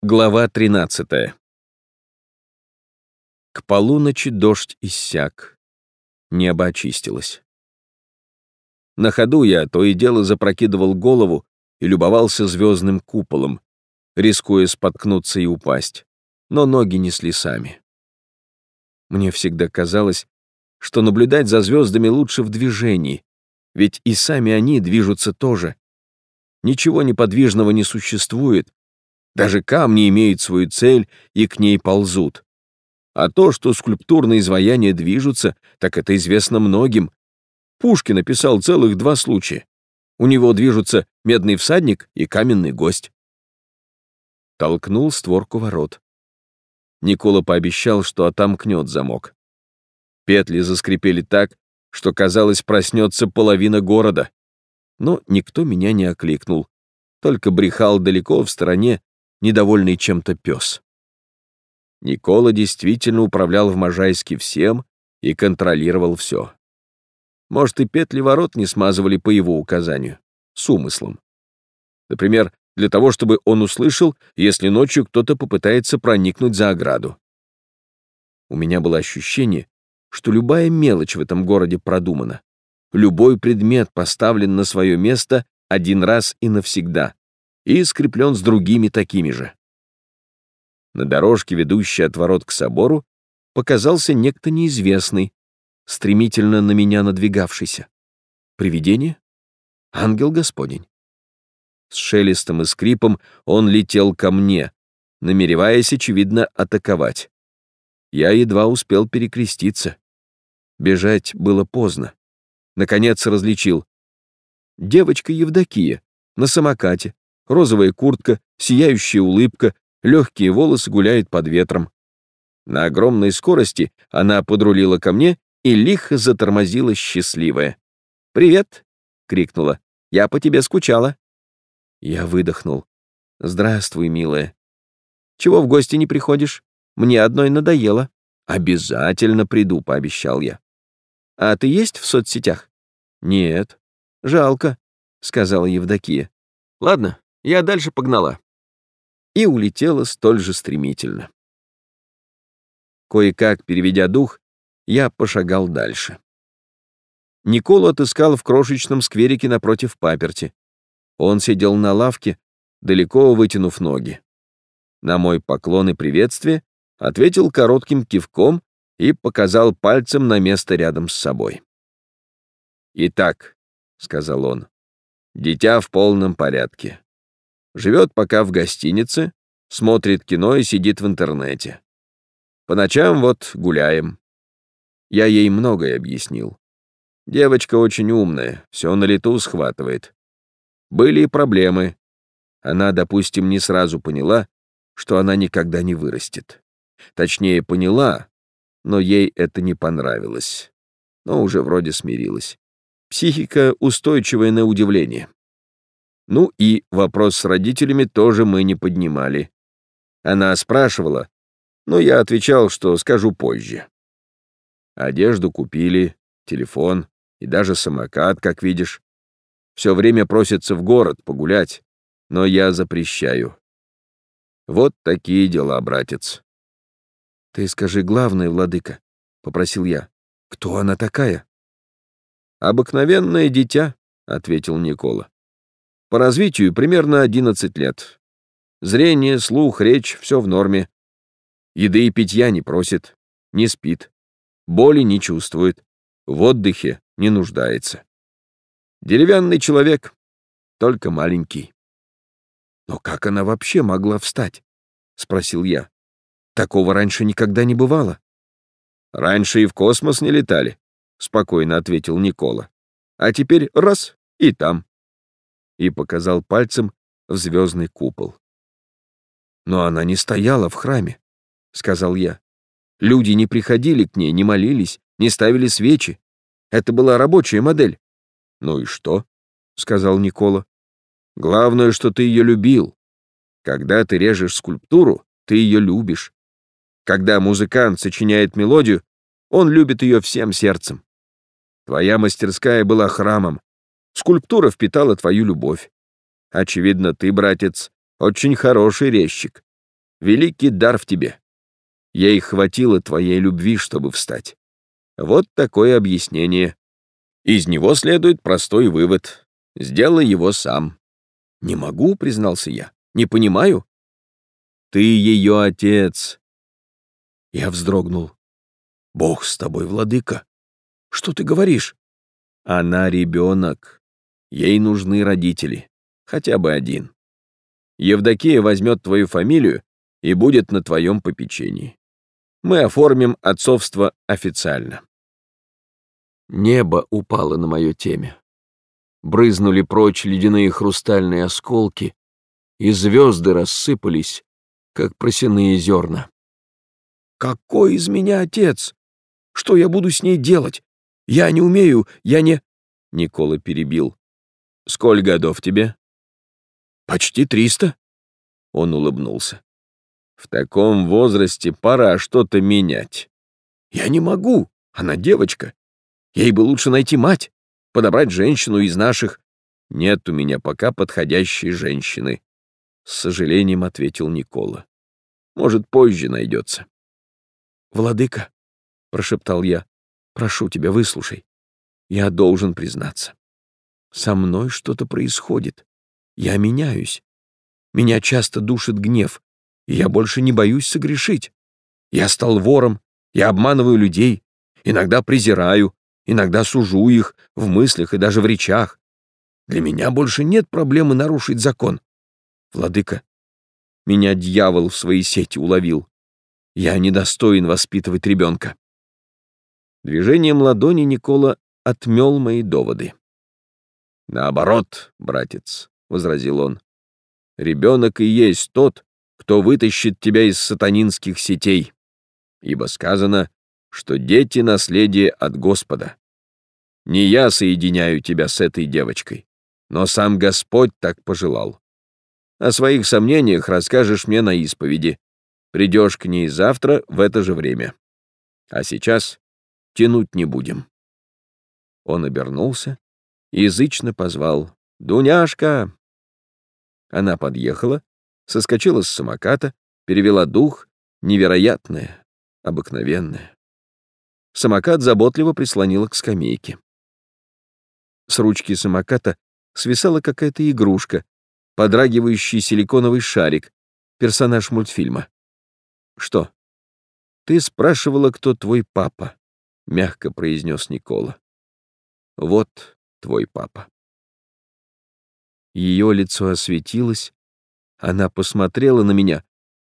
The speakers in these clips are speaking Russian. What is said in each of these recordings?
Глава 13. К полуночи дождь иссяк. Небо очистилось. На ходу я то и дело запрокидывал голову и любовался звездным куполом, рискуя споткнуться и упасть, но ноги несли сами. Мне всегда казалось, что наблюдать за звездами лучше в движении, ведь и сами они движутся тоже. Ничего неподвижного не существует, даже камни имеют свою цель и к ней ползут. А то, что скульптурные изваяния движутся, так это известно многим. Пушкин написал целых два случая. У него движутся медный всадник и каменный гость. Толкнул створку ворот. Никола пообещал, что отомкнет замок. Петли заскрипели так, что, казалось, проснется половина города. Но никто меня не окликнул, только брехал далеко в стороне недовольный чем-то пес. Никола действительно управлял в Можайске всем и контролировал все. Может, и петли ворот не смазывали по его указанию, с умыслом. Например, для того, чтобы он услышал, если ночью кто-то попытается проникнуть за ограду. У меня было ощущение, что любая мелочь в этом городе продумана. Любой предмет поставлен на свое место один раз и навсегда и скреплен с другими такими же. На дорожке, ведущей от ворот к собору, показался некто неизвестный, стремительно на меня надвигавшийся. Привидение? Ангел Господень. С шелестом и скрипом он летел ко мне, намереваясь, очевидно, атаковать. Я едва успел перекреститься. Бежать было поздно. Наконец различил. Девочка Евдокия на самокате, розовая куртка, сияющая улыбка, легкие волосы гуляют под ветром. На огромной скорости она подрулила ко мне и лихо затормозила счастливая. «Привет!» — крикнула. «Я по тебе скучала». Я выдохнул. «Здравствуй, милая». «Чего в гости не приходишь? Мне одной надоело». «Обязательно приду», — пообещал я. «А ты есть в соцсетях?» «Нет». «Жалко», — сказала Евдокия. «Ладно, я дальше погнала. И улетела столь же стремительно. Кое-как, переведя дух, я пошагал дальше. Николу отыскал в крошечном скверике напротив паперти. Он сидел на лавке, далеко вытянув ноги. На мой поклон и приветствие ответил коротким кивком и показал пальцем на место рядом с собой. «Итак», — сказал он, — «дитя в полном порядке. Живет пока в гостинице, смотрит кино и сидит в интернете. По ночам вот гуляем. Я ей многое объяснил. Девочка очень умная, все на лету схватывает. Были и проблемы. Она, допустим, не сразу поняла, что она никогда не вырастет. Точнее, поняла, но ей это не понравилось. Но уже вроде смирилась. Психика устойчивая на удивление. Ну и вопрос с родителями тоже мы не поднимали. Она спрашивала, но я отвечал, что скажу позже. Одежду купили, телефон и даже самокат, как видишь. Все время просится в город погулять, но я запрещаю. Вот такие дела, братец. Ты скажи главное, владыка, — попросил я. Кто она такая? Обыкновенное дитя, — ответил Никола. По развитию примерно 11 лет. Зрение, слух, речь — все в норме. Еды и питья не просит, не спит, боли не чувствует, в отдыхе не нуждается. Деревянный человек, только маленький. «Но как она вообще могла встать?» — спросил я. «Такого раньше никогда не бывало». «Раньше и в космос не летали», — спокойно ответил Никола. «А теперь раз — и там» и показал пальцем в звездный купол. «Но она не стояла в храме», — сказал я. «Люди не приходили к ней, не молились, не ставили свечи. Это была рабочая модель». «Ну и что?» — сказал Никола. «Главное, что ты ее любил. Когда ты режешь скульптуру, ты ее любишь. Когда музыкант сочиняет мелодию, он любит ее всем сердцем. Твоя мастерская была храмом, Скульптура впитала твою любовь. Очевидно, ты, братец, очень хороший резчик. великий дар в тебе. Ей хватило твоей любви, чтобы встать. Вот такое объяснение. Из него следует простой вывод. Сделай его сам. «Не могу», — признался я. «Не понимаю». «Ты ее отец». Я вздрогнул. «Бог с тобой, владыка. Что ты говоришь?» «Она ребенок. Ей нужны родители. Хотя бы один. Евдокия возьмет твою фамилию и будет на твоем попечении. Мы оформим отцовство официально». Небо упало на мое темя брызнули прочь ледяные хрустальные осколки, и звезды рассыпались, как просяные зерна. «Какой из меня отец? Что я буду с ней делать? Я не умею, я не...» Никола перебил. «Сколь годов тебе?» «Почти триста». Он улыбнулся. «В таком возрасте пора что-то менять». «Я не могу, она девочка. Ей бы лучше найти мать» подобрать женщину из наших. Нет у меня пока подходящей женщины, с сожалением ответил Никола. Может, позже найдется. Владыка, прошептал я, прошу тебя, выслушай. Я должен признаться. Со мной что-то происходит. Я меняюсь. Меня часто душит гнев, и я больше не боюсь согрешить. Я стал вором, я обманываю людей, иногда презираю, Иногда сужу их в мыслях и даже в речах. Для меня больше нет проблемы нарушить закон. Владыка, меня дьявол в свои сети уловил. Я недостоин воспитывать ребенка. Движением ладони Никола отмел мои доводы. «Наоборот, братец», — возразил он, — «ребенок и есть тот, кто вытащит тебя из сатанинских сетей, ибо сказано, что дети — наследие от Господа. Не я соединяю тебя с этой девочкой, но сам Господь так пожелал. О своих сомнениях расскажешь мне на исповеди. Придешь к ней завтра в это же время. А сейчас тянуть не будем». Он обернулся язычно позвал «Дуняшка!». Она подъехала, соскочила с самоката, перевела дух, невероятное, обыкновенное. Самокат заботливо прислонила к скамейке. С ручки самоката свисала какая-то игрушка, подрагивающий силиконовый шарик, персонаж мультфильма. «Что?» «Ты спрашивала, кто твой папа», — мягко произнес Никола. «Вот твой папа». Ее лицо осветилось, она посмотрела на меня,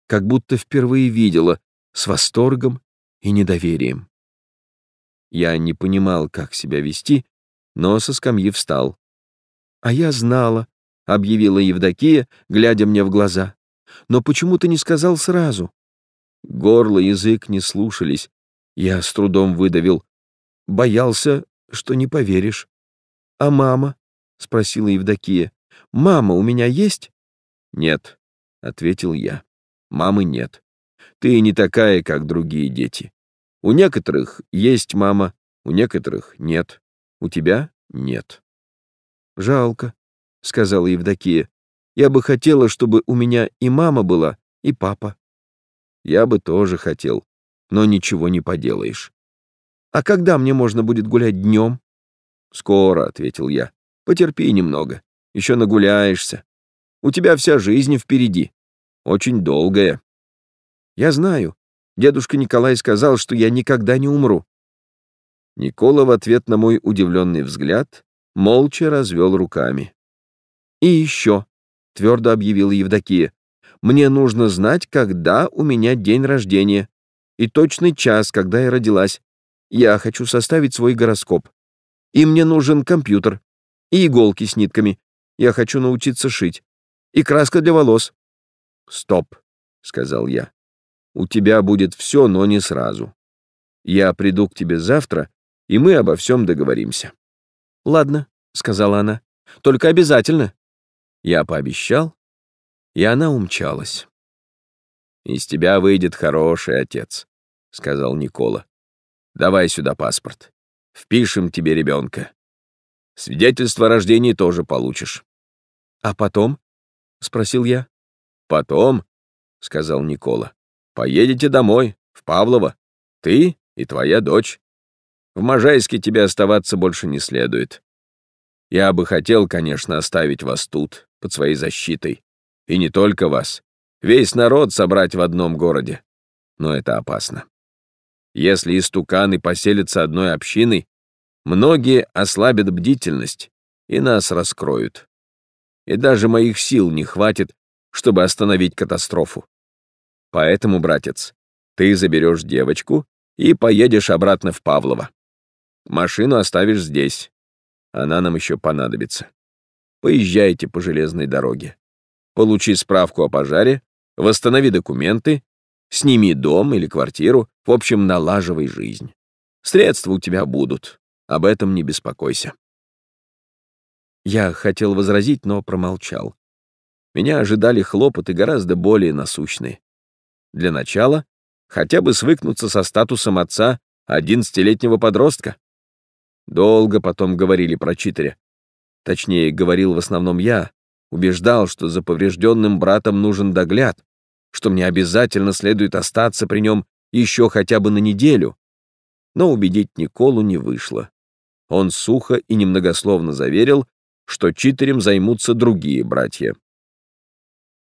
как будто впервые видела, с восторгом и недоверием. Я не понимал, как себя вести, но со скамьи встал. «А я знала», — объявила Евдокия, глядя мне в глаза. «Но почему ты не сказал сразу?» Горло, язык не слушались. Я с трудом выдавил. Боялся, что не поверишь. «А мама?» — спросила Евдокия. «Мама у меня есть?» «Нет», — ответил я. «Мамы нет. Ты не такая, как другие дети. У некоторых есть мама, у некоторых нет. У тебя нет. Жалко, сказала Евдокия. Я бы хотела, чтобы у меня и мама была, и папа. Я бы тоже хотел, но ничего не поделаешь. А когда мне можно будет гулять днем? Скоро, ответил я. Потерпи немного, еще нагуляешься. У тебя вся жизнь впереди. Очень долгая. Я знаю, Дедушка Николай сказал, что я никогда не умру. Никола в ответ на мой удивленный взгляд молча развел руками. «И еще», — твердо объявила Евдокия, «мне нужно знать, когда у меня день рождения и точный час, когда я родилась. Я хочу составить свой гороскоп. И мне нужен компьютер, и иголки с нитками. Я хочу научиться шить. И краска для волос». «Стоп», — сказал я. У тебя будет все, но не сразу. Я приду к тебе завтра, и мы обо всем договоримся». «Ладно», — сказала она, — «только обязательно». Я пообещал, и она умчалась. «Из тебя выйдет хороший отец», — сказал Никола. «Давай сюда паспорт. Впишем тебе ребенка. Свидетельство о рождении тоже получишь». «А потом?» — спросил я. «Потом сказал Никола. «Поедете домой, в Павлово. Ты и твоя дочь. В Можайске тебе оставаться больше не следует. Я бы хотел, конечно, оставить вас тут, под своей защитой. И не только вас. Весь народ собрать в одном городе. Но это опасно. Если истуканы поселятся одной общиной, многие ослабят бдительность и нас раскроют. И даже моих сил не хватит, чтобы остановить катастрофу. Поэтому, братец, ты заберешь девочку и поедешь обратно в Павлово. Машину оставишь здесь. Она нам еще понадобится. Поезжайте по железной дороге. Получи справку о пожаре, восстанови документы, сними дом или квартиру, в общем, налаживай жизнь. Средства у тебя будут, об этом не беспокойся. Я хотел возразить, но промолчал. Меня ожидали хлопоты гораздо более насущные. Для начала хотя бы свыкнуться со статусом отца одиннадцатилетнего подростка. Долго потом говорили про читеря. Точнее, говорил в основном я, убеждал, что за поврежденным братом нужен догляд, что мне обязательно следует остаться при нем еще хотя бы на неделю. Но убедить Николу не вышло. Он сухо и немногословно заверил, что читерем займутся другие братья.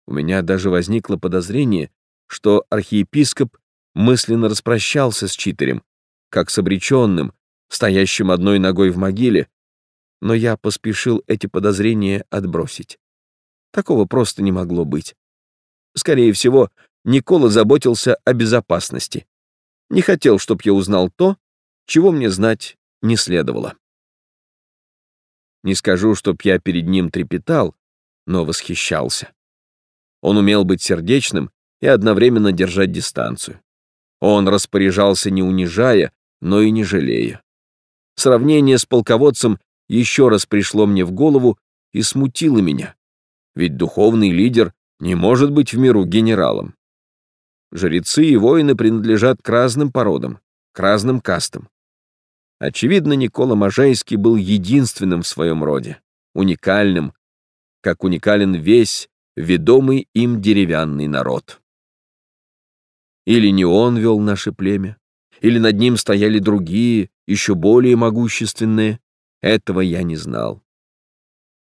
У меня даже возникло подозрение, что архиепископ мысленно распрощался с читерем, как с обреченным, стоящим одной ногой в могиле, но я поспешил эти подозрения отбросить. Такого просто не могло быть. Скорее всего, Никола заботился о безопасности. Не хотел, чтоб я узнал то, чего мне знать не следовало. Не скажу, чтоб я перед ним трепетал, но восхищался. Он умел быть сердечным и одновременно держать дистанцию. Он распоряжался не унижая, но и не жалея. Сравнение с полководцем еще раз пришло мне в голову и смутило меня, ведь духовный лидер не может быть в миру генералом. Жрецы и воины принадлежат к разным породам, к разным кастам. Очевидно, Никола Можайский был единственным в своем роде, уникальным, как уникален весь ведомый им деревянный народ. Или не он вел наше племя, или над ним стояли другие, еще более могущественные, этого я не знал.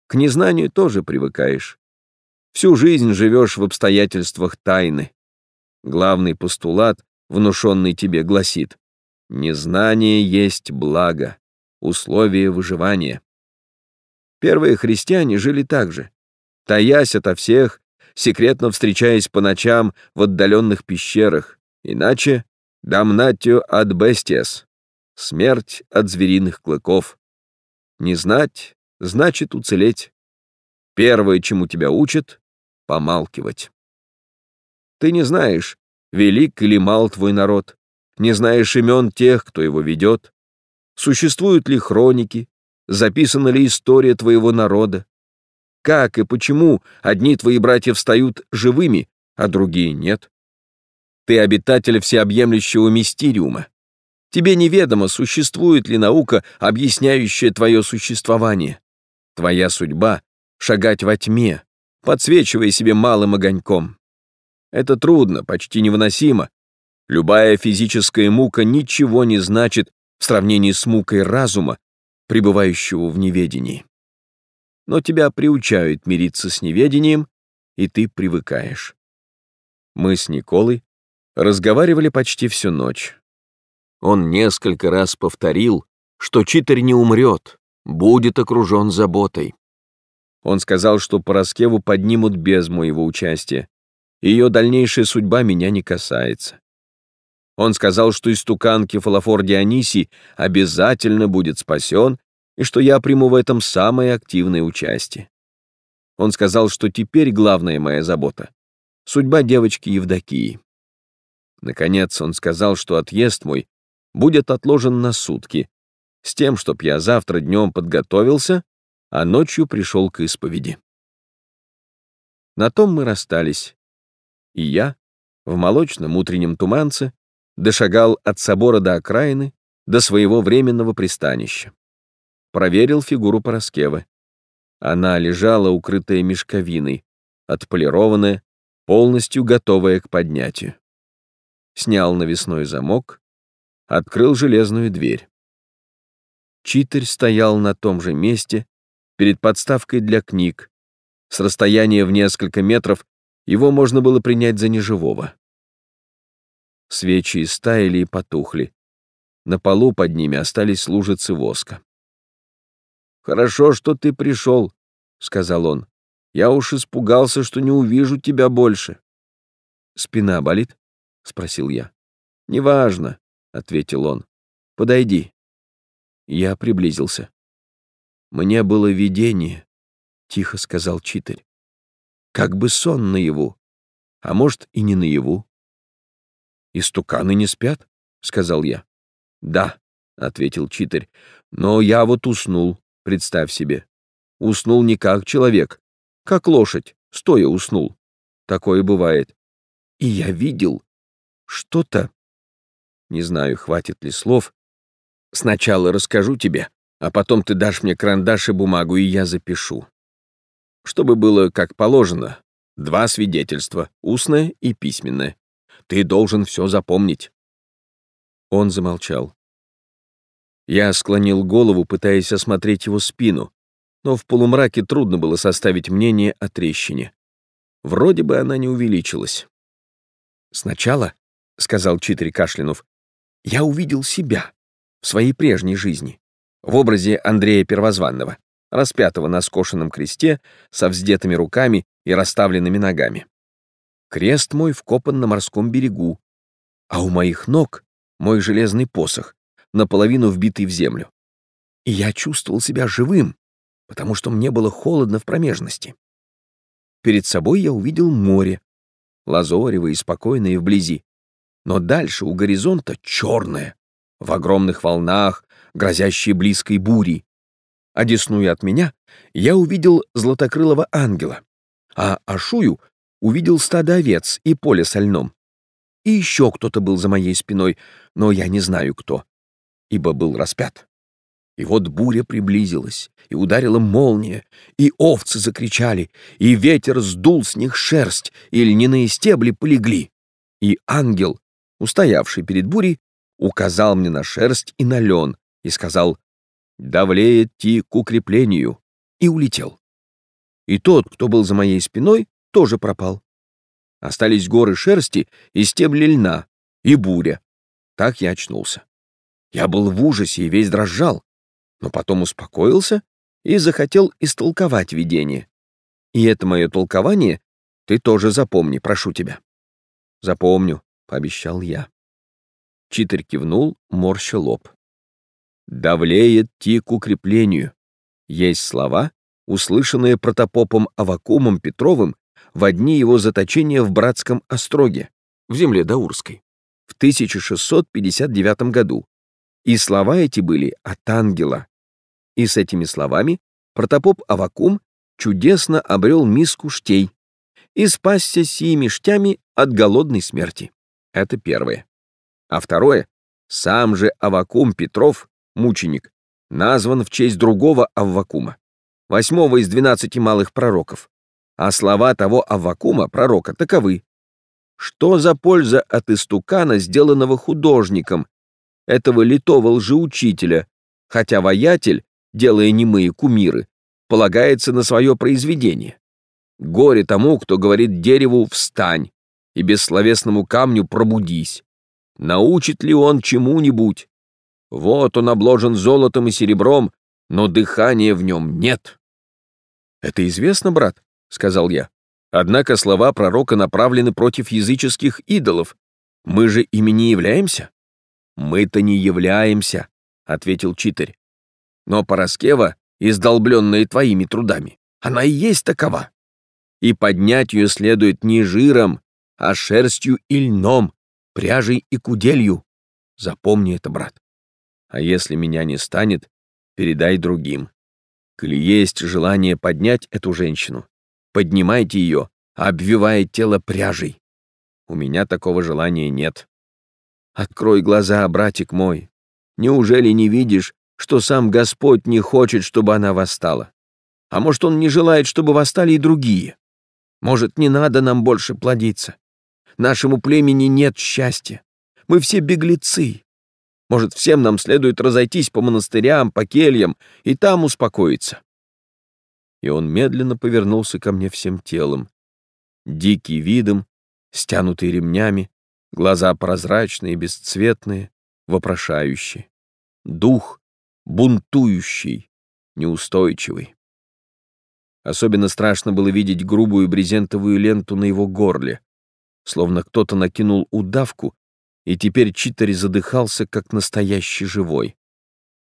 К незнанию тоже привыкаешь. Всю жизнь живешь в обстоятельствах тайны. Главный постулат, внушенный тебе, гласит «Незнание есть благо, условие выживания». Первые христиане жили так же, таясь ото всех, секретно встречаясь по ночам в отдаленных пещерах, иначе «дамнатio ad besties» Смерть от звериных клыков. Не знать — значит уцелеть. Первое, чему тебя учат — помалкивать. Ты не знаешь, велик или мал твой народ, не знаешь имен тех, кто его ведет, существуют ли хроники, записана ли история твоего народа, как и почему одни твои братья встают живыми, а другие нет. Ты обитатель всеобъемлющего мистериума. Тебе неведомо, существует ли наука, объясняющая твое существование. Твоя судьба — шагать во тьме, подсвечивая себе малым огоньком. Это трудно, почти невыносимо. Любая физическая мука ничего не значит в сравнении с мукой разума, пребывающего в неведении. Но тебя приучают мириться с неведением, и ты привыкаешь. Мы с Николой разговаривали почти всю ночь. Он несколько раз повторил, что читер не умрет, будет окружен заботой. Он сказал, что Пороскеву поднимут без моего участия. Ее дальнейшая судьба меня не касается. Он сказал, что истукан Кефалофор Дионисий обязательно будет спасен, и что я приму в этом самое активное участие. Он сказал, что теперь главная моя забота — судьба девочки Евдокии. Наконец он сказал, что отъезд мой будет отложен на сутки, с тем, чтоб я завтра днем подготовился, а ночью пришел к исповеди. На том мы расстались, и я, в молочном утреннем туманце, дошагал от собора до окраины, до своего временного пристанища. Проверил фигуру Пороскевы. Она лежала, укрытая мешковиной, отполированная, полностью готовая к поднятию. Снял навесной замок, открыл железную дверь. Читарь стоял на том же месте, перед подставкой для книг. С расстояния в несколько метров его можно было принять за неживого. Свечи истаяли и потухли. На полу под ними остались лужицы воска. «Хорошо, что ты пришел», — сказал он. «Я уж испугался, что не увижу тебя больше». «Спина болит?» — спросил я. «Неважно», — ответил он. «Подойди». Я приблизился. «Мне было видение», — тихо сказал читарь. «Как бы сон наяву, а может и не наяву». «Истуканы не спят?» — сказал я. «Да», — ответил читарь, — «но я вот уснул, представь себе. Уснул не как человек, как лошадь, стоя уснул. Такое бывает. И я видел что-то. Не знаю, хватит ли слов. Сначала расскажу тебе, а потом ты дашь мне карандаш и бумагу, и я запишу. Чтобы было как положено. Два свидетельства, устное и письменное. Ты должен все запомнить. Он замолчал. Я склонил голову, пытаясь осмотреть его спину, но в полумраке трудно было составить мнение о трещине. Вроде бы она не увеличилась. «Сначала», — сказал Читри Кашлянув, — «я увидел себя в своей прежней жизни в образе Андрея Первозванного, распятого на скошенном кресте со вздетыми руками и расставленными ногами. Крест мой вкопан на морском берегу, а у моих ног мой железный посох, наполовину вбитый в землю. И я чувствовал себя живым, потому что мне было холодно в промежности. Перед собой я увидел море, лазоревое и спокойное вблизи, но дальше у горизонта черное, в огромных волнах, грозящие близкой бурей. Одесную от меня я увидел златокрылого ангела, а Ашую увидел стадо овец и поле со льном. И еще кто-то был за моей спиной, но я не знаю кто, ибо был распят. И вот буря приблизилась, и ударила молния, и овцы закричали, и ветер сдул с них шерсть, и льняные стебли полегли. И ангел, устоявший перед бурей, указал мне на шерсть и на лен, и сказал «Давлеет ти к укреплению» и улетел. И тот, кто был за моей спиной, тоже пропал. Остались горы шерсти и стебли льна, и буря. Так я очнулся. Я был в ужасе и весь дрожал, но потом успокоился и захотел истолковать видение. И это мое толкование ты тоже запомни, прошу тебя. Запомню, — пообещал я. Читер кивнул, морща лоб. «Давлеет ти к укреплению». Есть слова, услышанные протопопом Авакумом Петровым в одни его заточения в Братском Остроге, в земле Даурской, в 1659 году. И слова эти были от ангела. И с этими словами протопоп Авакум чудесно обрел миску штей и спасся сими штями от голодной смерти. Это первое. А второе, сам же Авакум Петров мученик, назван в честь другого Аввакума, восьмого из двенадцати малых пророков. А слова того Аввакума, пророка, таковы. Что за польза от истукана, сделанного художником, этого литого лжеучителя, хотя воятель, делая немые кумиры, полагается на свое произведение? Горе тому, кто говорит дереву «встань» и бессловесному камню «пробудись». Научит ли он чему-нибудь? Вот он обложен золотом и серебром, но дыхания в нем нет. «Это известно, брат», — сказал я. «Однако слова пророка направлены против языческих идолов. Мы же ими не являемся?» «Мы-то не являемся», — ответил читарь. «Но Пороскева, издолбленная твоими трудами, она и есть такова. И поднять ее следует не жиром, а шерстью и льном, пряжей и куделью. Запомни это, брат. А если меня не станет, передай другим. Коли есть желание поднять эту женщину, поднимайте ее, обвивая тело пряжей. У меня такого желания нет. Открой глаза, братик мой. Неужели не видишь, что сам Господь не хочет, чтобы она восстала? А может, Он не желает, чтобы восстали и другие? Может, не надо нам больше плодиться? Нашему племени нет счастья. Мы все беглецы. Может, всем нам следует разойтись по монастырям, по кельям и там успокоиться?» И он медленно повернулся ко мне всем телом. Дикий видом, стянутый ремнями, глаза прозрачные, бесцветные, вопрошающие. Дух бунтующий, неустойчивый. Особенно страшно было видеть грубую брезентовую ленту на его горле, словно кто-то накинул удавку, и теперь Читари задыхался, как настоящий живой.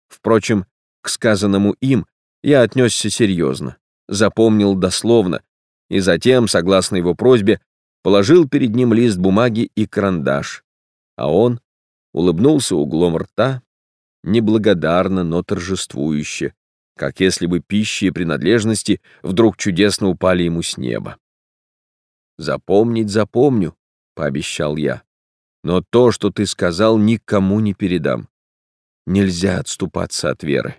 Впрочем, к сказанному им я отнесся серьезно, запомнил дословно, и затем, согласно его просьбе, положил перед ним лист бумаги и карандаш, а он улыбнулся углом рта, неблагодарно, но торжествующе, как если бы пищи и принадлежности вдруг чудесно упали ему с неба. «Запомнить запомню», — пообещал я, «но то, что ты сказал, никому не передам. Нельзя отступаться от веры».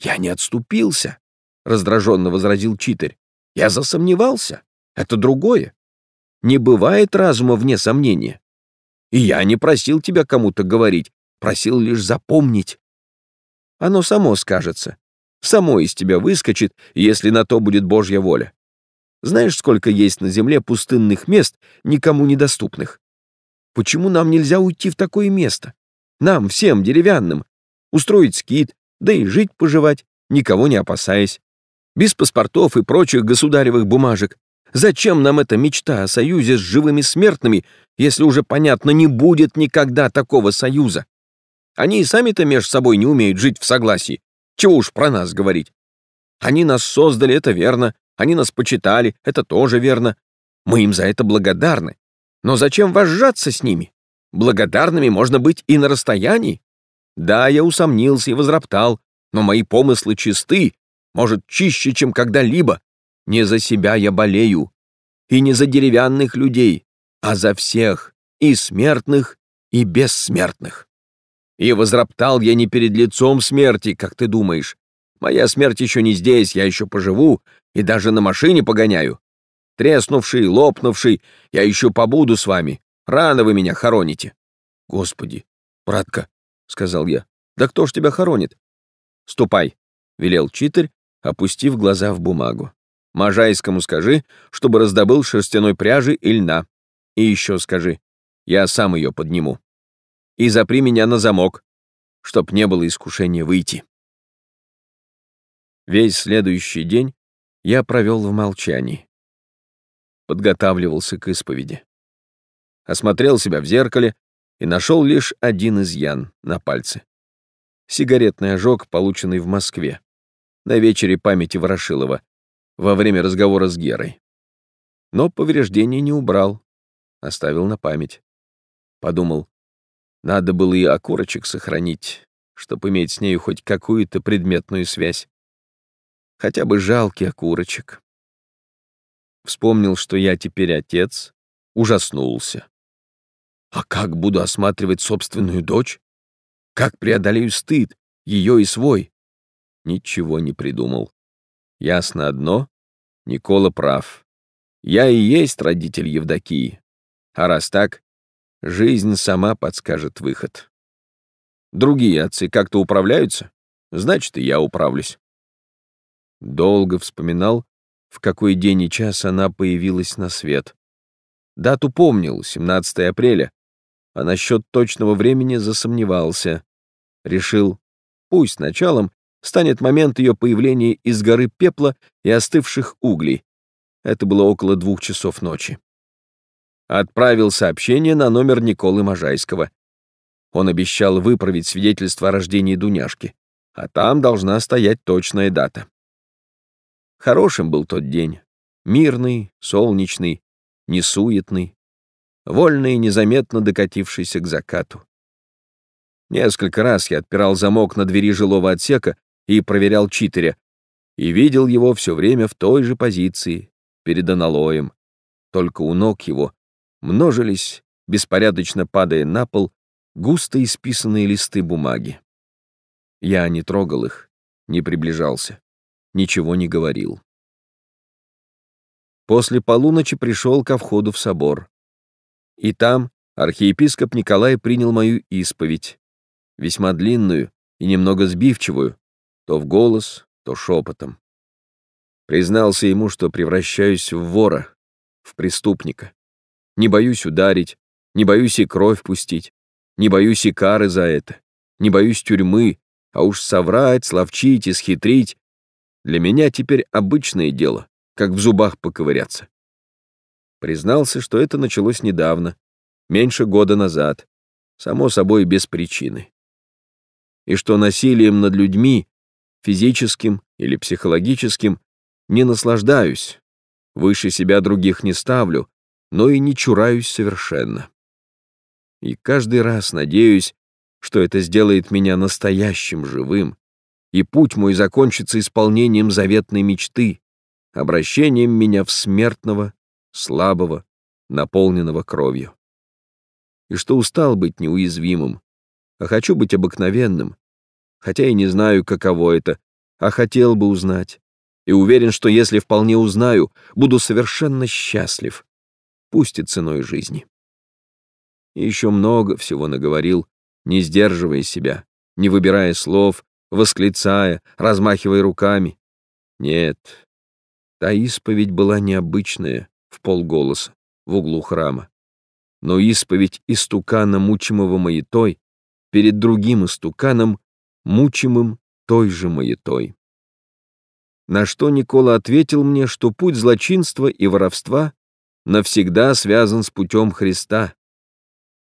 «Я не отступился», — раздраженно возразил Читарь. «Я засомневался. Это другое. Не бывает разума вне сомнения. И я не просил тебя кому-то говорить, просил лишь запомнить. Оно само скажется, само из тебя выскочит, если на то будет Божья воля. Знаешь, сколько есть на земле пустынных мест, никому недоступных? Почему нам нельзя уйти в такое место? Нам, всем, деревянным, устроить скит, да и жить-поживать, никого не опасаясь. Без паспортов и прочих государевых бумажек. Зачем нам эта мечта о союзе с живыми смертными, если уже, понятно, не будет никогда такого союза? Они и сами-то между собой не умеют жить в согласии. Чего уж про нас говорить. Они нас создали, это верно. Они нас почитали, это тоже верно. Мы им за это благодарны. Но зачем вожжаться с ними? Благодарными можно быть и на расстоянии. Да, я усомнился и возроптал, но мои помыслы чисты, может, чище, чем когда-либо. Не за себя я болею, и не за деревянных людей, а за всех, и смертных, и бессмертных. И возроптал я не перед лицом смерти, как ты думаешь. Моя смерть еще не здесь, я еще поживу и даже на машине погоняю. Треснувший, лопнувший, я еще побуду с вами. Рано вы меня хороните. Господи, братка, — сказал я, — да кто ж тебя хоронит? Ступай, — велел читарь, опустив глаза в бумагу. Можайскому скажи, чтобы раздобыл шерстяной пряжи и льна. И еще скажи, я сам ее подниму и запри меня на замок, чтоб не было искушения выйти. Весь следующий день я провел в молчании. Подготавливался к исповеди. Осмотрел себя в зеркале и нашел лишь один изъян на пальце. Сигаретный ожог, полученный в Москве, на вечере памяти Ворошилова, во время разговора с Герой. Но повреждения не убрал, оставил на память. Подумал, надо было и окурочек сохранить, чтобы иметь с нею хоть какую-то предметную связь. Хотя бы жалкий окурочек. Вспомнил, что я теперь отец, ужаснулся. А как буду осматривать собственную дочь? Как преодолею стыд, ее и свой? Ничего не придумал. Ясно одно, Никола прав. Я и есть родитель Евдокии. А раз так, Жизнь сама подскажет выход. Другие отцы как-то управляются, значит, и я управлюсь. Долго вспоминал, в какой день и час она появилась на свет. Дату помнил, 17 апреля, а насчет точного времени засомневался. Решил, пусть началом станет момент ее появления из горы пепла и остывших углей. Это было около двух часов ночи отправил сообщение на номер Николы Можайского. Он обещал выправить свидетельство о рождении Дуняшки, а там должна стоять точная дата. Хорошим был тот день. Мирный, солнечный, несуетный, вольный и незаметно докатившийся к закату. Несколько раз я отпирал замок на двери жилого отсека и проверял читеря, и видел его все время в той же позиции, перед аналоем. Только у ног его множились, беспорядочно падая на пол, густо исписанные листы бумаги. Я не трогал их, не приближался, ничего не говорил. После полуночи пришел ко входу в собор. И там архиепископ Николай принял мою исповедь, весьма длинную и немного сбивчивую, то в голос, то шепотом. Признался ему, что превращаюсь в вора, в преступника. Не боюсь ударить, не боюсь и кровь пустить, не боюсь и кары за это, не боюсь тюрьмы, а уж соврать, словчить и схитрить для меня теперь обычное дело, как в зубах поковыряться. Признался, что это началось недавно, меньше года назад, само собой без причины. И что насилием над людьми, физическим или психологическим, не наслаждаюсь, выше себя других не ставлю, но и не чураюсь совершенно. И каждый раз надеюсь, что это сделает меня настоящим живым, и путь мой закончится исполнением заветной мечты, обращением меня в смертного, слабого, наполненного кровью. И что устал быть неуязвимым, а хочу быть обыкновенным, хотя и не знаю, каково это, а хотел бы узнать, и уверен, что если вполне узнаю, буду совершенно счастлив, пусть и ценой жизни. И еще много всего наговорил, не сдерживая себя, не выбирая слов, восклицая, размахивая руками. Нет, та исповедь была необычная, в полголоса, в углу храма. Но исповедь истукана, мучимого маятой, перед другим истуканом, мучимым той же маятой. На что Никола ответил мне, что путь злочинства и воровства навсегда связан с путем Христа.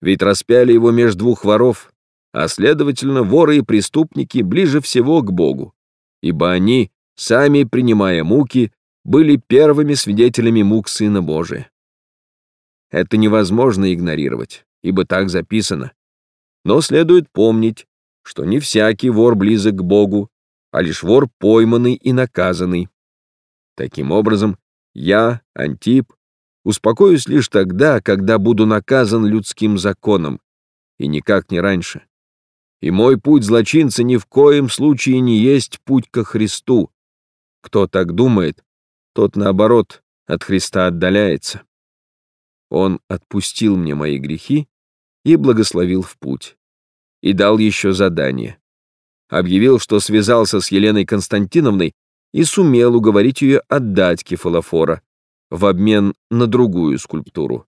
Ведь распяли его меж двух воров, а следовательно, воры и преступники ближе всего к Богу, ибо они, сами принимая муки, были первыми свидетелями мук Сына Божия. Это невозможно игнорировать, ибо так записано. Но следует помнить, что не всякий вор близок к Богу, а лишь вор пойманный и наказанный. Таким образом, я, Антип, успокоюсь лишь тогда, когда буду наказан людским законом, и никак не раньше. И мой путь злочинца ни в коем случае не есть путь ко Христу. Кто так думает, тот, наоборот, от Христа отдаляется. Он отпустил мне мои грехи и благословил в путь. И дал еще задание. Объявил, что связался с Еленой Константиновной и сумел уговорить ее отдать Кефалофора в обмен на другую скульптуру.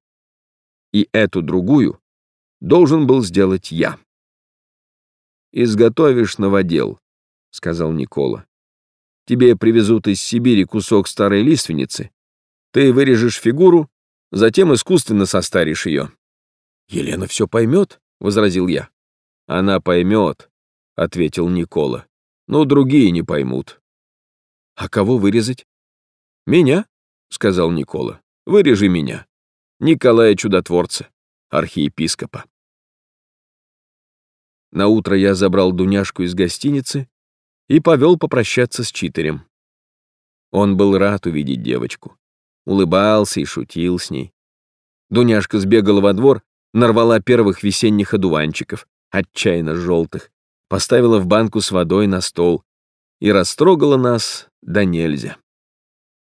И эту другую должен был сделать я изготовишь новодел», — сказал Никола. «Тебе привезут из Сибири кусок старой лиственницы, ты вырежешь фигуру, затем искусственно состаришь ее». «Елена все поймет», — возразил я. «Она поймет», — ответил Никола, — «но другие не поймут». «А кого вырезать?» «Меня», — сказал Никола. «Вырежи меня, Николая Чудотворца, архиепископа». На утро я забрал Дуняшку из гостиницы и повел попрощаться с читерем. Он был рад увидеть девочку. Улыбался и шутил с ней. Дуняшка сбегала во двор, нарвала первых весенних одуванчиков, отчаянно желтых, поставила в банку с водой на стол и растрогала нас да нельзя.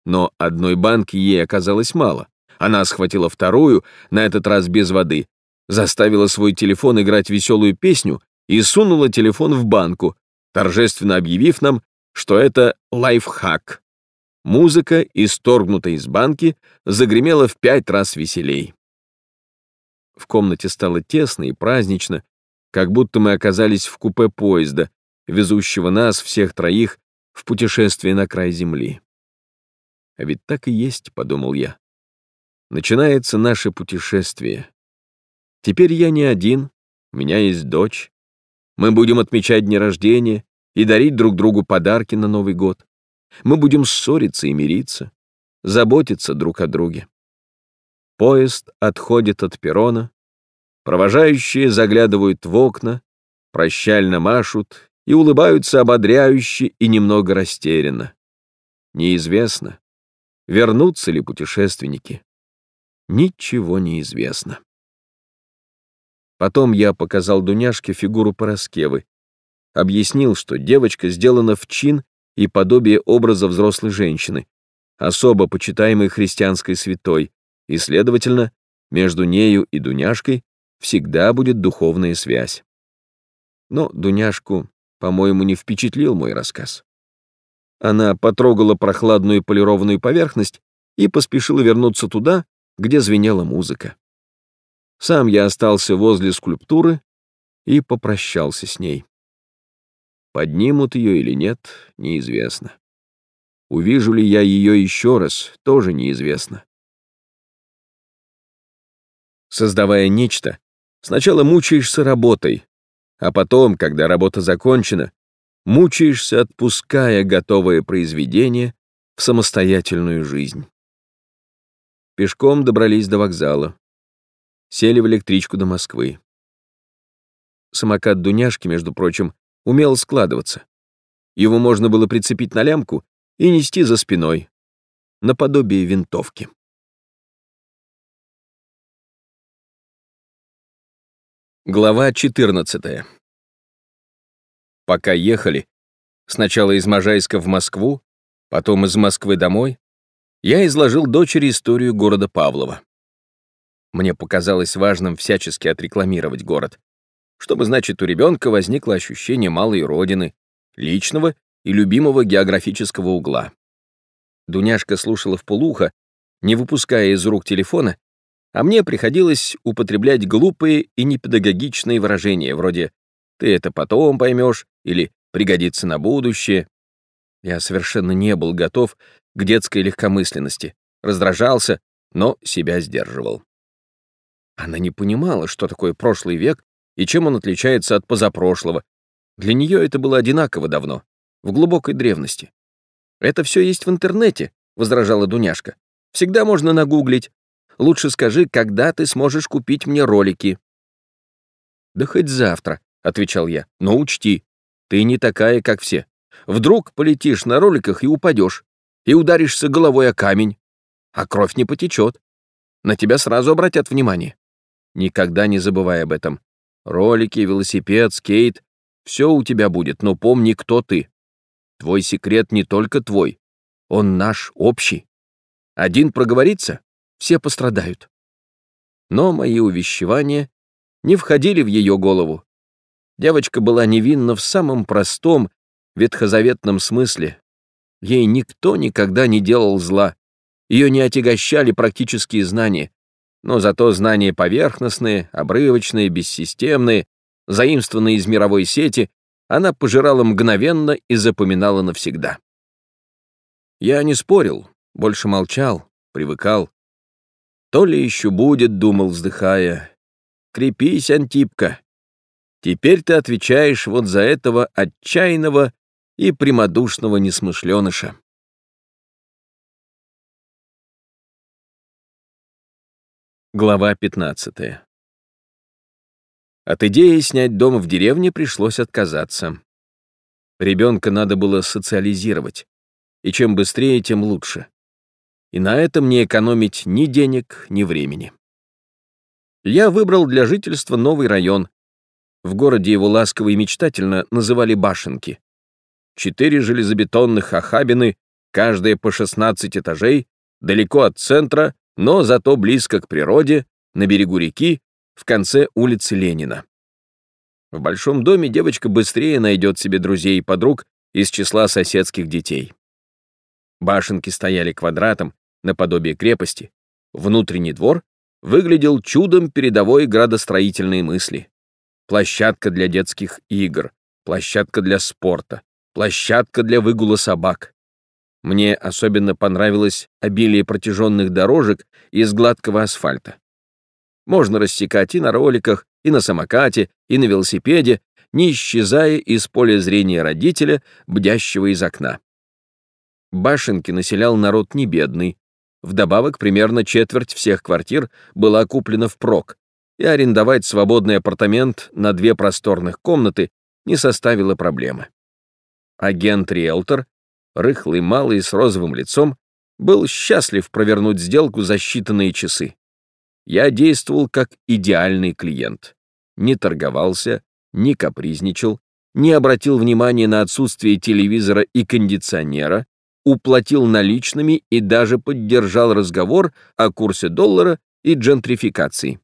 Но одной банки ей оказалось мало. Она схватила вторую, на этот раз без воды, заставила свой телефон играть веселую песню и сунула телефон в банку, торжественно объявив нам, что это лайфхак. Музыка, исторгнутая из банки, загремела в пять раз веселей. В комнате стало тесно и празднично, как будто мы оказались в купе поезда, везущего нас, всех троих, в путешествие на край земли. А ведь так и есть, — подумал я. Начинается наше путешествие. Теперь я не один, у меня есть дочь. Мы будем отмечать дни рождения и дарить друг другу подарки на Новый год. Мы будем ссориться и мириться, заботиться друг о друге. Поезд отходит от перрона, провожающие заглядывают в окна, прощально машут и улыбаются ободряюще и немного растерянно. Неизвестно, вернутся ли путешественники. Ничего не известно. Потом я показал Дуняшке фигуру Пороскевы. Объяснил, что девочка сделана в чин и подобие образа взрослой женщины, особо почитаемой христианской святой, и, следовательно, между нею и Дуняшкой всегда будет духовная связь. Но Дуняшку, по-моему, не впечатлил мой рассказ. Она потрогала прохладную полированную поверхность и поспешила вернуться туда, где звенела музыка. Сам я остался возле скульптуры и попрощался с ней. Поднимут ее или нет, неизвестно. Увижу ли я ее еще раз, тоже неизвестно. Создавая нечто, сначала мучаешься работой, а потом, когда работа закончена, мучаешься, отпуская готовое произведение в самостоятельную жизнь. Пешком добрались до вокзала. Сели в электричку до Москвы. Самокат Дуняшки, между прочим, умел складываться. Его можно было прицепить на лямку и нести за спиной, наподобие винтовки. Глава 14. Пока ехали, сначала из Можайска в Москву, потом из Москвы домой, я изложил дочери историю города Павлова. Мне показалось важным всячески отрекламировать город, чтобы, значит, у ребенка возникло ощущение малой родины, личного и любимого географического угла. Дуняшка слушала вполуха, не выпуская из рук телефона а мне приходилось употреблять глупые и непедагогичные выражения, вроде «ты это потом поймешь» или «пригодится на будущее». Я совершенно не был готов к детской легкомысленности, раздражался, но себя сдерживал. Она не понимала, что такое прошлый век и чем он отличается от позапрошлого. Для нее это было одинаково давно, в глубокой древности. «Это все есть в интернете», — возражала Дуняшка. «Всегда можно нагуглить, Лучше скажи, когда ты сможешь купить мне ролики». «Да хоть завтра», — отвечал я. «Но учти, ты не такая, как все. Вдруг полетишь на роликах и упадешь, и ударишься головой о камень, а кровь не потечет. На тебя сразу обратят внимание. Никогда не забывай об этом. Ролики, велосипед, скейт — все у тебя будет, но помни, кто ты. Твой секрет не только твой, он наш, общий. Один проговорится, все пострадают. Но мои увещевания не входили в ее голову. Девочка была невинна в самом простом, ветхозаветном смысле. Ей никто никогда не делал зла. Ее не отягощали практические знания, но зато знания поверхностные, обрывочные, бессистемные, заимствованные из мировой сети, она пожирала мгновенно и запоминала навсегда. Я не спорил, больше молчал, привыкал. То ли еще будет, думал, вздыхая. Крепись, Антипка. Теперь ты отвечаешь вот за этого отчаянного и прямодушного несмышленыша. Глава 15. От идеи снять дом в деревне пришлось отказаться. Ребенка надо было социализировать, и чем быстрее, тем лучше и на этом не экономить ни денег, ни времени. Я выбрал для жительства новый район. В городе его ласково и мечтательно называли Башенки. Четыре железобетонных охабины, каждая по 16 этажей, далеко от центра, но зато близко к природе, на берегу реки, в конце улицы Ленина. В большом доме девочка быстрее найдет себе друзей и подруг из числа соседских детей. Башенки стояли квадратом, наподобие крепости, внутренний двор выглядел чудом передовой градостроительной мысли. Площадка для детских игр, площадка для спорта, площадка для выгула собак. Мне особенно понравилось обилие протяженных дорожек из гладкого асфальта. Можно рассекать и на роликах, и на самокате, и на велосипеде, не исчезая из поля зрения родителя, бдящего из окна. Башенки населял народ не бедный, Вдобавок, примерно четверть всех квартир была куплена впрок, и арендовать свободный апартамент на две просторных комнаты не составило проблемы. Агент-риэлтор, рыхлый малый с розовым лицом, был счастлив провернуть сделку за считанные часы. Я действовал как идеальный клиент. Не торговался, не капризничал, не обратил внимания на отсутствие телевизора и кондиционера, уплатил наличными и даже поддержал разговор о курсе доллара и джентрификации.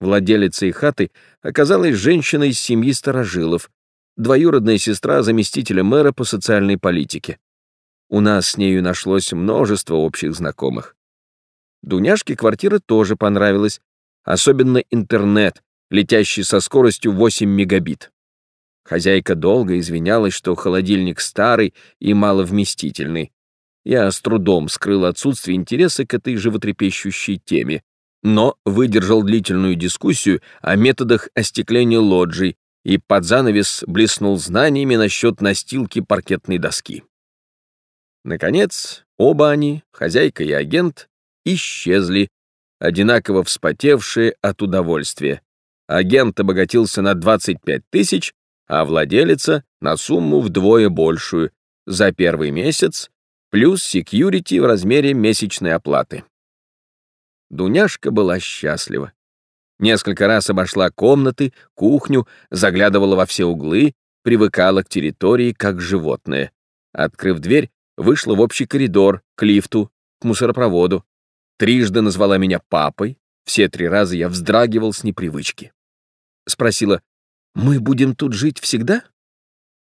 Владелицей хаты оказалась женщина из семьи старожилов, двоюродная сестра заместителя мэра по социальной политике. У нас с нею нашлось множество общих знакомых. Дуняшке квартира тоже понравилась, особенно интернет, летящий со скоростью 8 мегабит. Хозяйка долго извинялась, что холодильник старый и маловместительный. Я с трудом скрыл отсутствие интереса к этой животрепещущей теме, но выдержал длительную дискуссию о методах остекления лоджий и под занавес блеснул знаниями насчет настилки паркетной доски. Наконец, оба они, хозяйка и агент, исчезли, одинаково вспотевшие от удовольствия. Агент обогатился на 25 тысяч, а владелица — на сумму вдвое большую за первый месяц плюс секьюрити в размере месячной оплаты. Дуняшка была счастлива. Несколько раз обошла комнаты, кухню, заглядывала во все углы, привыкала к территории как животное. Открыв дверь, вышла в общий коридор, к лифту, к мусоропроводу. Трижды назвала меня папой, все три раза я вздрагивал с непривычки. Спросила, «Мы будем тут жить всегда?»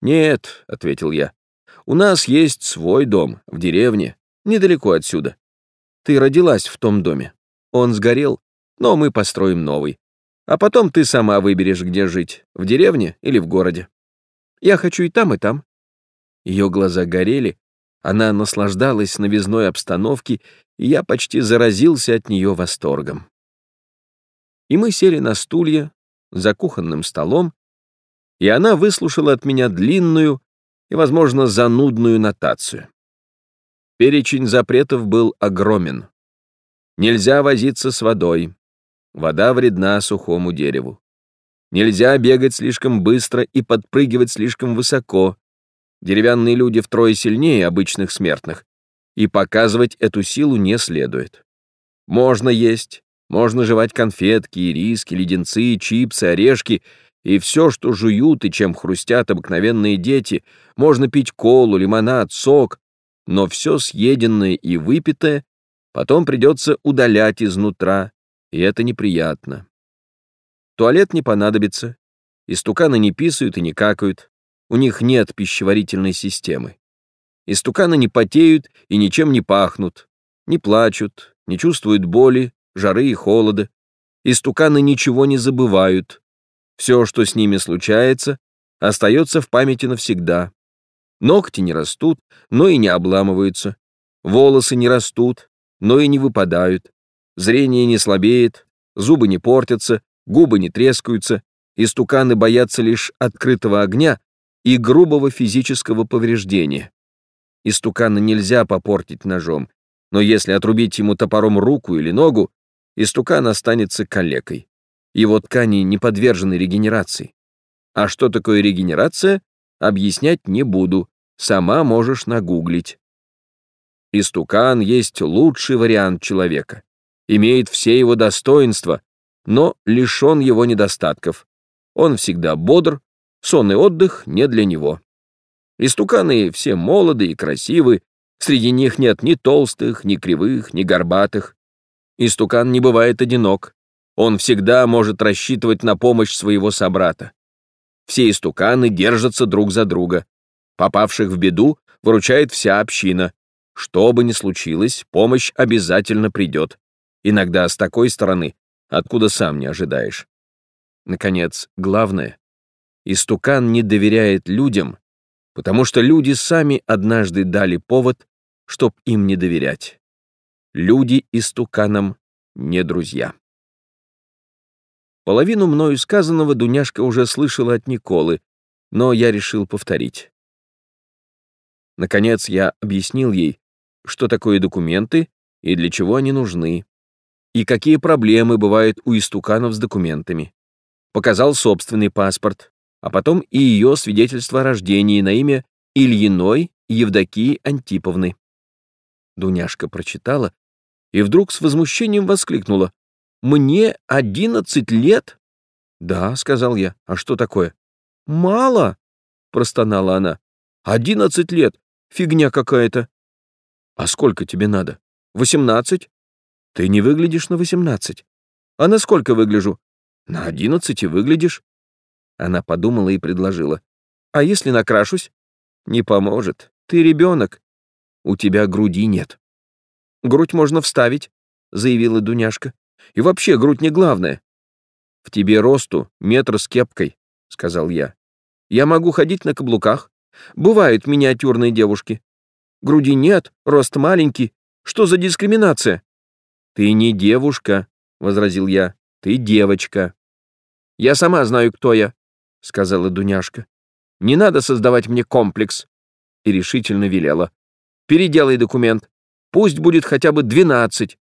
«Нет», — ответил я, — «у нас есть свой дом в деревне, недалеко отсюда. Ты родилась в том доме. Он сгорел, но мы построим новый. А потом ты сама выберешь, где жить, в деревне или в городе. Я хочу и там, и там». Ее глаза горели, она наслаждалась новизной обстановки, и я почти заразился от нее восторгом. И мы сели на стулья за кухонным столом, и она выслушала от меня длинную и, возможно, занудную нотацию. Перечень запретов был огромен. Нельзя возиться с водой. Вода вредна сухому дереву. Нельзя бегать слишком быстро и подпрыгивать слишком высоко. Деревянные люди втрое сильнее обычных смертных, и показывать эту силу не следует. Можно есть, можно жевать конфетки, ириски, леденцы, чипсы, орешки и все, что жуют и чем хрустят обыкновенные дети. Можно пить колу, лимонад, сок, но все съеденное и выпитое Потом придется удалять изнутра, и это неприятно. Туалет не понадобится, истуканы не писают и не какают, у них нет пищеварительной системы. Истуканы не потеют и ничем не пахнут, не плачут, не чувствуют боли, жары и холода. Истуканы ничего не забывают. Все, что с ними случается, остается в памяти навсегда. Ногти не растут, но и не обламываются. Волосы не растут, но и не выпадают. Зрение не слабеет, зубы не портятся, губы не трескаются, истуканы боятся лишь открытого огня и грубого физического повреждения. Истукана нельзя попортить ножом, но если отрубить ему топором руку или ногу, истукан останется калекой. Его ткани не подвержены регенерации. А что такое регенерация, объяснять не буду, сама можешь нагуглить. Истукан есть лучший вариант человека, имеет все его достоинства, но лишен его недостатков. Он всегда бодр, сон и отдых не для него. Истуканы все молоды и красивы, среди них нет ни толстых, ни кривых, ни горбатых. Истукан не бывает одинок, он всегда может рассчитывать на помощь своего собрата. Все истуканы держатся друг за друга. Попавших в беду выручает вся община, что бы ни случилось, помощь обязательно придет. Иногда с такой стороны, откуда сам не ожидаешь. Наконец, главное, истукан не доверяет людям, потому что люди сами однажды дали повод, чтоб им не доверять. Люди истуканам не друзья. Половину мною сказанного Дуняшка уже слышала от Николы, но я решил повторить. Наконец я объяснил ей, что такое документы и для чего они нужны, и какие проблемы бывают у истуканов с документами. Показал собственный паспорт, а потом и ее свидетельство о рождении на имя Ильиной Евдокии Антиповны. Дуняшка прочитала и вдруг с возмущением воскликнула. «Мне одиннадцать лет?» «Да», — сказал я, — «а что такое?» «Мало», — простонала она. «Одиннадцать лет. Фигня какая-то. А сколько тебе надо? Восемнадцать? Ты не выглядишь на восемнадцать. А на сколько выгляжу? На одиннадцати выглядишь. Она подумала и предложила. А если накрашусь? Не поможет. Ты ребенок. У тебя груди нет. Грудь можно вставить, заявила Дуняшка. И вообще, грудь не главное. В тебе росту метр с кепкой, сказал я. Я могу ходить на каблуках. Бывают миниатюрные девушки. Груди нет, рост маленький. Что за дискриминация? Ты не девушка, возразил я. Ты девочка. Я сама знаю, кто я, сказала Дуняшка. Не надо создавать мне комплекс. И решительно велела. Переделай документ. Пусть будет хотя бы 12,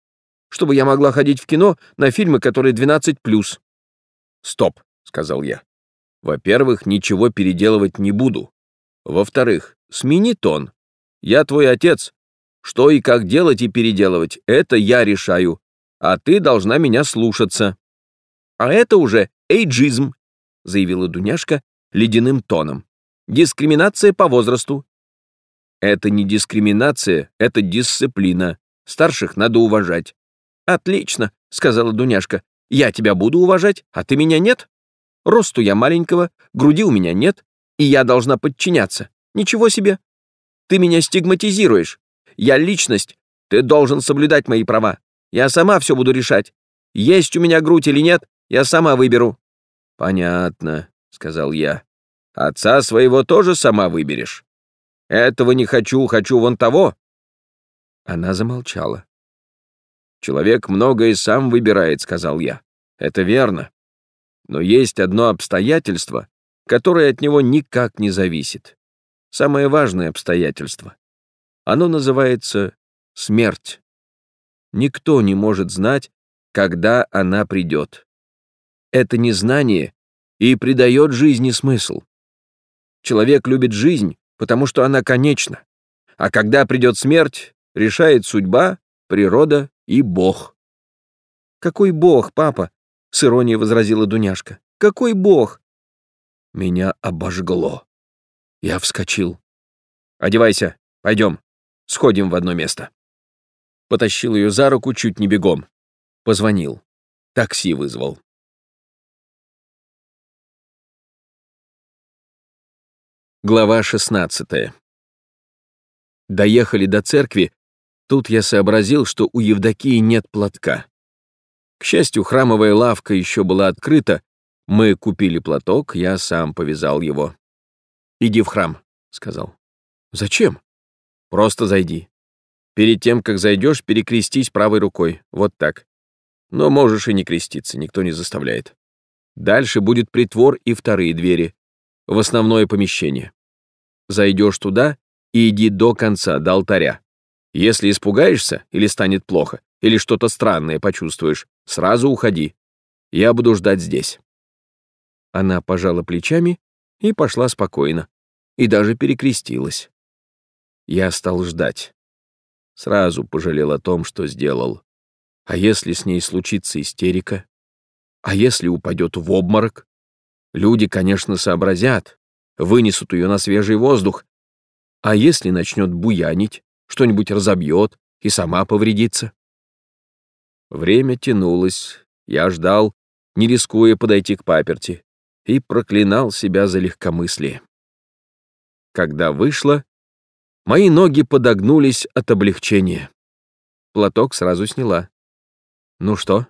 чтобы я могла ходить в кино на фильмы, которые 12+. Стоп, сказал я. Во-первых, ничего переделывать не буду. Во-вторых, смени тон. Я твой отец. Что и как делать и переделывать, это я решаю. А ты должна меня слушаться. А это уже эйджизм, заявила Дуняшка ледяным тоном. Дискриминация по возрасту. Это не дискриминация, это дисциплина. Старших надо уважать. Отлично, сказала Дуняшка. Я тебя буду уважать, а ты меня нет? Росту я маленького, груди у меня нет, и я должна подчиняться. Ничего себе. Ты меня стигматизируешь. Я личность. Ты должен соблюдать мои права. Я сама все буду решать. Есть у меня грудь или нет, я сама выберу. Понятно, сказал я. Отца своего тоже сама выберешь. Этого не хочу, хочу вон того. Она замолчала. Человек многое сам выбирает, сказал я. Это верно. Но есть одно обстоятельство, которое от него никак не зависит. Самое важное обстоятельство. Оно называется смерть. Никто не может знать, когда она придет. Это незнание и придает жизни смысл. Человек любит жизнь, потому что она конечна. А когда придет смерть, решает судьба, природа и Бог. «Какой Бог, папа?» — с иронией возразила Дуняшка. «Какой Бог?» Меня обожгло. Я вскочил. «Одевайся, пойдем, сходим в одно место». Потащил ее за руку чуть не бегом. Позвонил. Такси вызвал. Глава 16 Доехали до церкви. Тут я сообразил, что у Евдокии нет платка. К счастью, храмовая лавка еще была открыта. Мы купили платок, я сам повязал его. «Иди в храм», — сказал. «Зачем?» «Просто зайди. Перед тем, как зайдешь, перекрестись правой рукой. Вот так. Но можешь и не креститься, никто не заставляет. Дальше будет притвор и вторые двери в основное помещение. Зайдешь туда и иди до конца, до алтаря. Если испугаешься или станет плохо, или что-то странное почувствуешь, сразу уходи. Я буду ждать здесь». Она пожала плечами и пошла спокойно, и даже перекрестилась. Я стал ждать. Сразу пожалел о том, что сделал. А если с ней случится истерика? А если упадет в обморок? Люди, конечно, сообразят, вынесут ее на свежий воздух. А если начнет буянить, что-нибудь разобьет и сама повредится? Время тянулось, я ждал, не рискуя подойти к паперти, и проклинал себя за легкомыслие. Когда вышла, мои ноги подогнулись от облегчения. Платок сразу сняла. «Ну что?»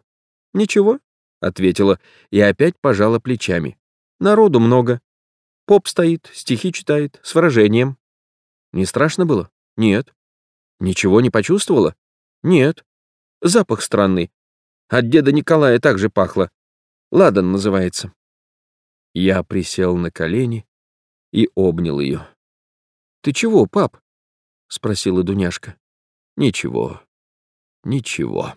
«Ничего», — ответила и опять пожала плечами. «Народу много. Поп стоит, стихи читает, с выражением». «Не страшно было?» «Нет». «Ничего не почувствовала?» «Нет». «Запах странный. От деда Николая также пахло. Ладан называется». Я присел на колени и обнял ее. «Ты чего, пап?» — спросила Дуняшка. «Ничего, ничего».